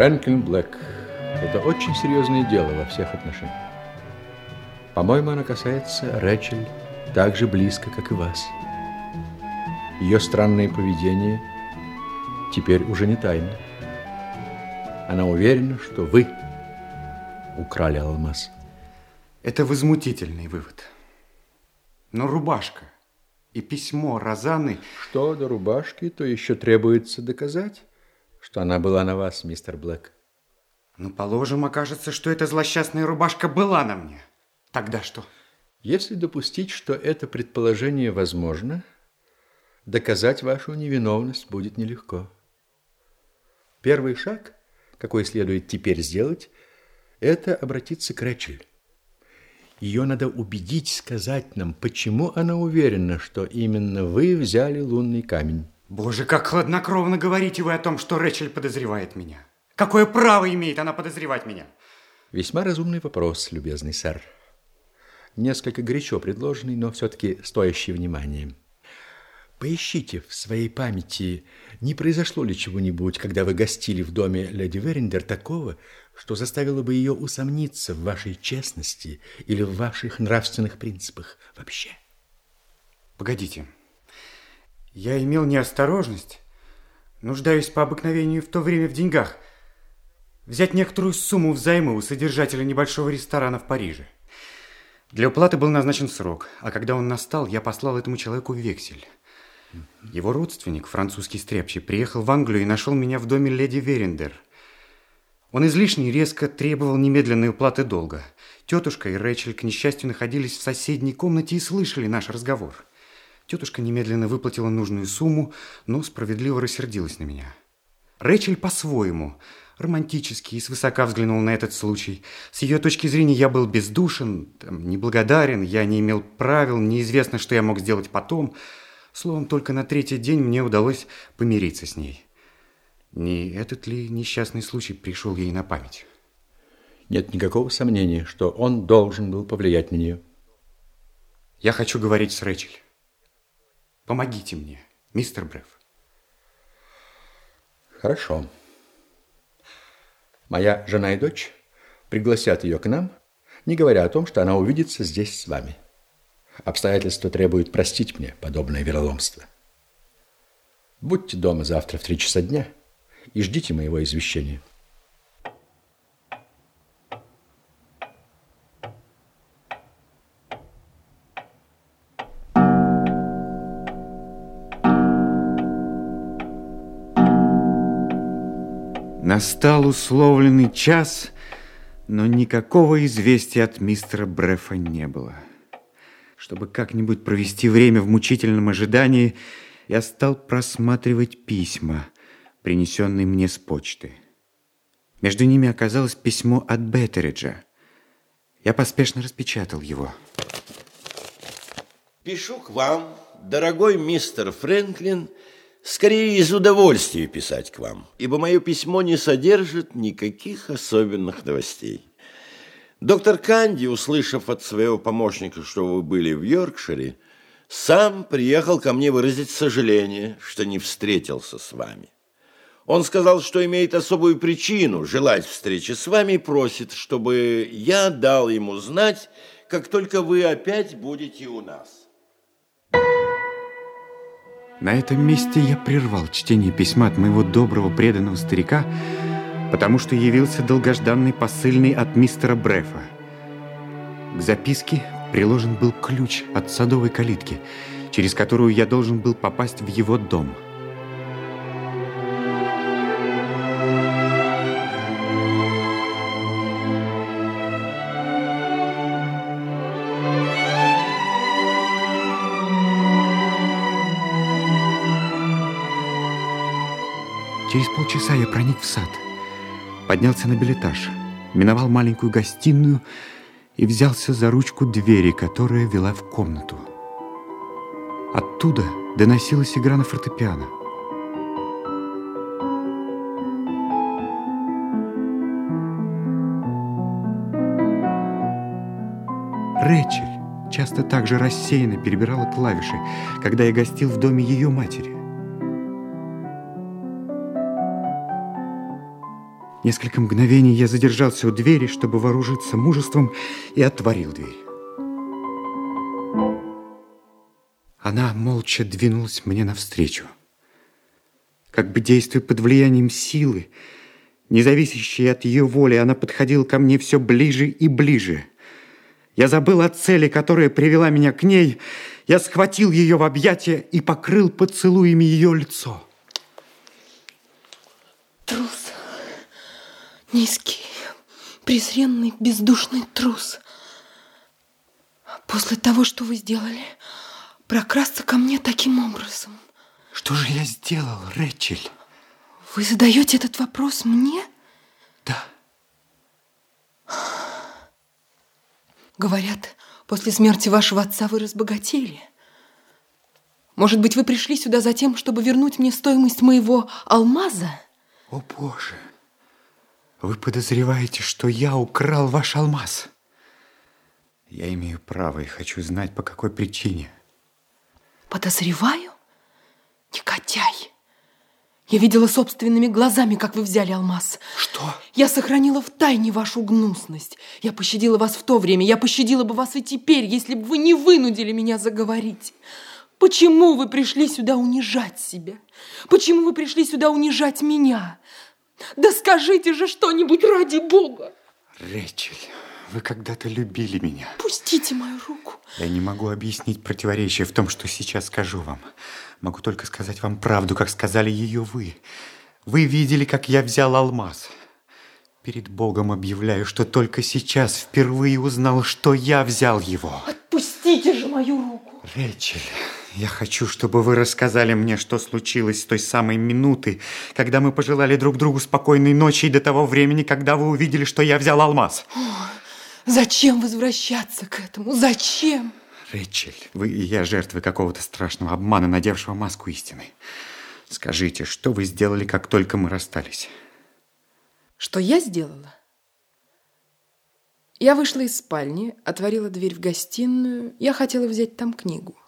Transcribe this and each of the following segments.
Фрэнклин Блэк, это очень серьезное дело во всех отношениях. По-моему, оно касается Рэчель так же близко, как и вас. Ее странное поведение теперь уже не тайна. Она уверена, что вы украли алмаз. Это возмутительный вывод. Но рубашка и письмо Розаны... Что до рубашки, то еще требуется доказать, что она была на вас, мистер Блэк. Ну, положим, окажется, что эта злосчастная рубашка была на мне. Тогда что? Если допустить, что это предположение возможно, доказать вашу невиновность будет нелегко. Первый шаг, какой следует теперь сделать, это обратиться к Рэчель. Ее надо убедить сказать нам, почему она уверена, что именно вы взяли лунный камень. Боже, как хладнокровно говорите вы о том, что Рэчель подозревает меня. Какое право имеет она подозревать меня? Весьма разумный вопрос, любезный сэр. Несколько горячо предложенный, но все-таки стоящий внимания. Поищите в своей памяти, не произошло ли чего-нибудь, когда вы гостили в доме леди Верендер такого, что заставило бы ее усомниться в вашей честности или в ваших нравственных принципах вообще. Погодите. Я имел неосторожность, нуждаюсь по обыкновению в то время в деньгах, взять некоторую сумму взаймы у содержателя небольшого ресторана в Париже. Для уплаты был назначен срок, а когда он настал, я послал этому человеку вексель. Его родственник, французский стряпчий, приехал в Англию и нашел меня в доме леди Верендер – он излишне резко требовал немедленной уплаты долга. Тетушка и Рэчель, к несчастью, находились в соседней комнате и слышали наш разговор. Тетушка немедленно выплатила нужную сумму, но справедливо рассердилась на меня. Рэчель по-своему, романтически и свысока взглянул на этот случай. С ее точки зрения я был бездушен, там, неблагодарен, я не имел правил, неизвестно, что я мог сделать потом. Словом, только на третий день мне удалось помириться с ней. Не этот ли несчастный случай пришел ей на память? Нет никакого сомнения, что он должен был повлиять на нее. Я хочу говорить с Рэчель. Помогите мне, мистер Бреф. Хорошо. Моя жена и дочь пригласят ее к нам, не говоря о том, что она увидится здесь с вами. Обстоятельства требуют простить мне подобное вероломство. Будьте дома завтра в три часа дня – и ждите моего извещения. Настал условленный час, но никакого известия от мистера Брефа не было. Чтобы как-нибудь провести время в мучительном ожидании, я стал просматривать письма – принесенный мне с почты. Между ними оказалось письмо от Беттериджа. Я поспешно распечатал его. Пишу к вам, дорогой мистер Фрэнклин, скорее из удовольствия писать к вам, ибо мое письмо не содержит никаких особенных новостей. Доктор Канди, услышав от своего помощника, что вы были в Йоркшире, сам приехал ко мне выразить сожаление, что не встретился с вами. Он сказал, что имеет особую причину желать встречи с вами и просит, чтобы я дал ему знать, как только вы опять будете у нас. На этом месте я прервал чтение письма от моего доброго преданного старика, потому что явился долгожданный посыльный от мистера Брефа. К записке приложен был ключ от садовой калитки, через которую я должен был попасть в его дом – Через полчаса я проник в сад, поднялся на билетаж, миновал маленькую гостиную и взялся за ручку двери, которая вела в комнату. Оттуда доносилась игра на фортепиано. Рэчель часто так же рассеянно перебирала клавиши, когда я гостил в доме ее матери. Несколько мгновений я задержался у двери, чтобы вооружиться мужеством, и отворил дверь. Она молча двинулась мне навстречу. Как бы действуя под влиянием силы, не зависящей от ее воли, она подходила ко мне все ближе и ближе. Я забыл о цели, которая привела меня к ней. Я схватил ее в объятия и покрыл поцелуями ее лицо. Трус. Низкий, презренный, бездушный трус. После того, что вы сделали, прокрасться ко мне таким образом. Что же я сделал, Рэчель? Вы задаете этот вопрос мне? Да. Говорят, после смерти вашего отца вы разбогатели. Может быть, вы пришли сюда за тем, чтобы вернуть мне стоимость моего алмаза? О, Боже! Вы подозреваете, что я украл ваш алмаз? Я имею право и хочу знать, по какой причине. Подозреваю? Негодяй! Я видела собственными глазами, как вы взяли алмаз. Что? Я сохранила в тайне вашу гнусность. Я пощадила вас в то время, я пощадила бы вас и теперь, если бы вы не вынудили меня заговорить. Почему вы пришли сюда унижать себя? Почему вы пришли сюда унижать меня? Да скажите же что-нибудь ради Бога! Рэчель, вы когда-то любили меня. Пустите мою руку. Я не могу объяснить противоречие в том, что сейчас скажу вам. Могу только сказать вам правду, как сказали ее вы. Вы видели, как я взял алмаз. Перед Богом объявляю, что только сейчас впервые узнал, что я взял его. Отпустите же мою руку. Рэчель, я хочу, чтобы вы рассказали мне, что случилось с той самой минуты, когда мы пожелали друг другу спокойной ночи и до того времени, когда вы увидели, что я взял алмаз. О, зачем возвращаться к этому? Зачем? Рэчель, вы и я жертвы какого-то страшного обмана, надевшего маску истины. Скажите, что вы сделали, как только мы расстались? Что я сделала? Я вышла из спальни, отворила дверь в гостиную. Я хотела взять там книгу.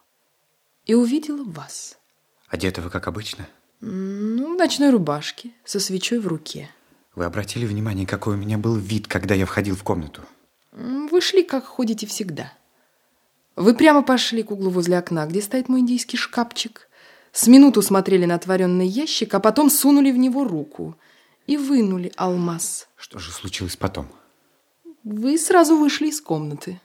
И увидела вас. Одета вы как обычно? Ну, в ночной рубашке, со свечой в руке. Вы обратили внимание, какой у меня был вид, когда я входил в комнату? Вы шли, как ходите всегда. Вы прямо пошли к углу возле окна, где стоит мой индийский шкафчик. С минуту смотрели на отворенный ящик, а потом сунули в него руку и вынули алмаз. Что же случилось потом? Вы сразу вышли из комнаты.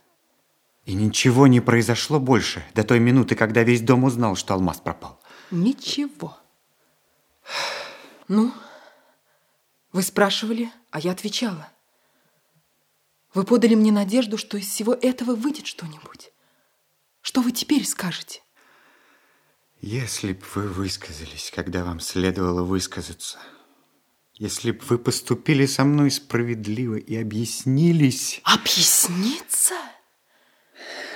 И ничего не произошло больше до той минуты, когда весь дом узнал, что алмаз пропал. Ничего. Ну, вы спрашивали, а я отвечала. Вы подали мне надежду, что из всего этого выйдет что-нибудь. Что вы теперь скажете? Если б вы высказались, когда вам следовало высказаться, если б вы поступили со мной справедливо и объяснились... Объясниться?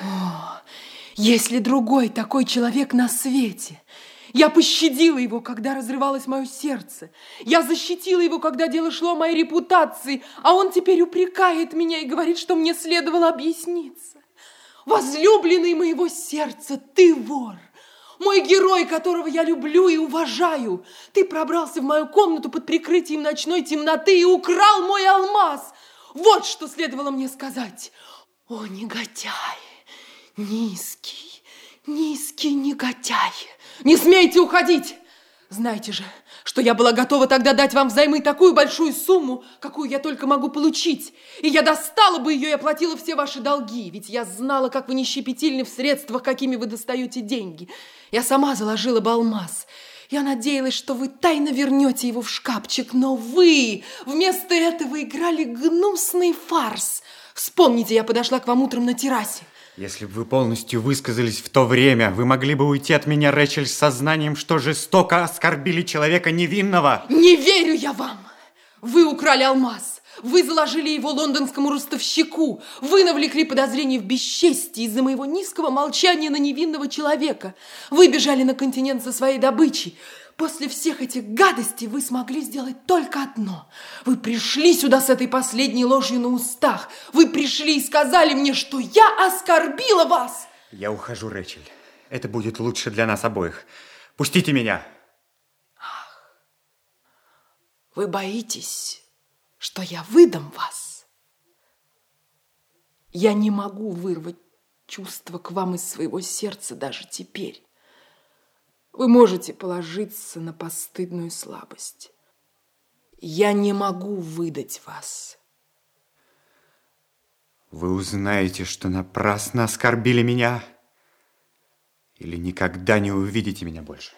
О, если другой такой человек на свете... Я пощадила его, когда разрывалось мое сердце. Я защитила его, когда дело шло о моей репутации, а он теперь упрекает меня и говорит, что мне следовало объясниться. Возлюбленный моего сердца, ты вор. Мой герой, которого я люблю и уважаю. Ты пробрался в мою комнату под прикрытием ночной темноты и украл мой алмаз. Вот что следовало мне сказать. О, негодяй, низкий, низкий негодяй. Не смейте уходить. Знаете же, что я была готова тогда дать вам взаймы такую большую сумму, какую я только могу получить. И я достала бы ее и оплатила все ваши долги, ведь я знала, как вы нещепетильны в средствах, какими вы достаете деньги. Я сама заложила бы алмаз. Я надеялась, что вы тайно вернете его в шкафчик, но вы вместо этого играли гнусный фарс. Вспомните, я подошла к вам утром на террасе. Если бы вы полностью высказались в то время, вы могли бы уйти от меня, Рэчель, с сознанием, что жестоко оскорбили человека невинного. Не верю я вам! Вы украли алмаз. Вы заложили его лондонскому ростовщику. Вы навлекли подозрение в бесчестии из-за моего низкого молчания на невинного человека. Вы бежали на континент со своей добычей. После всех этих гадостей вы смогли сделать только одно. Вы пришли сюда с этой последней ложью на устах. Вы пришли и сказали мне, что я оскорбила вас. Я ухожу, Рэчель. Это будет лучше для нас обоих. Пустите меня. Ах, вы боитесь, что я выдам вас. Я не могу вырвать чувство к вам из своего сердца даже теперь. Вы можете положиться на постыдную слабость. Я не могу выдать вас. Вы узнаете, что напрасно оскорбили меня, или никогда не увидите меня больше.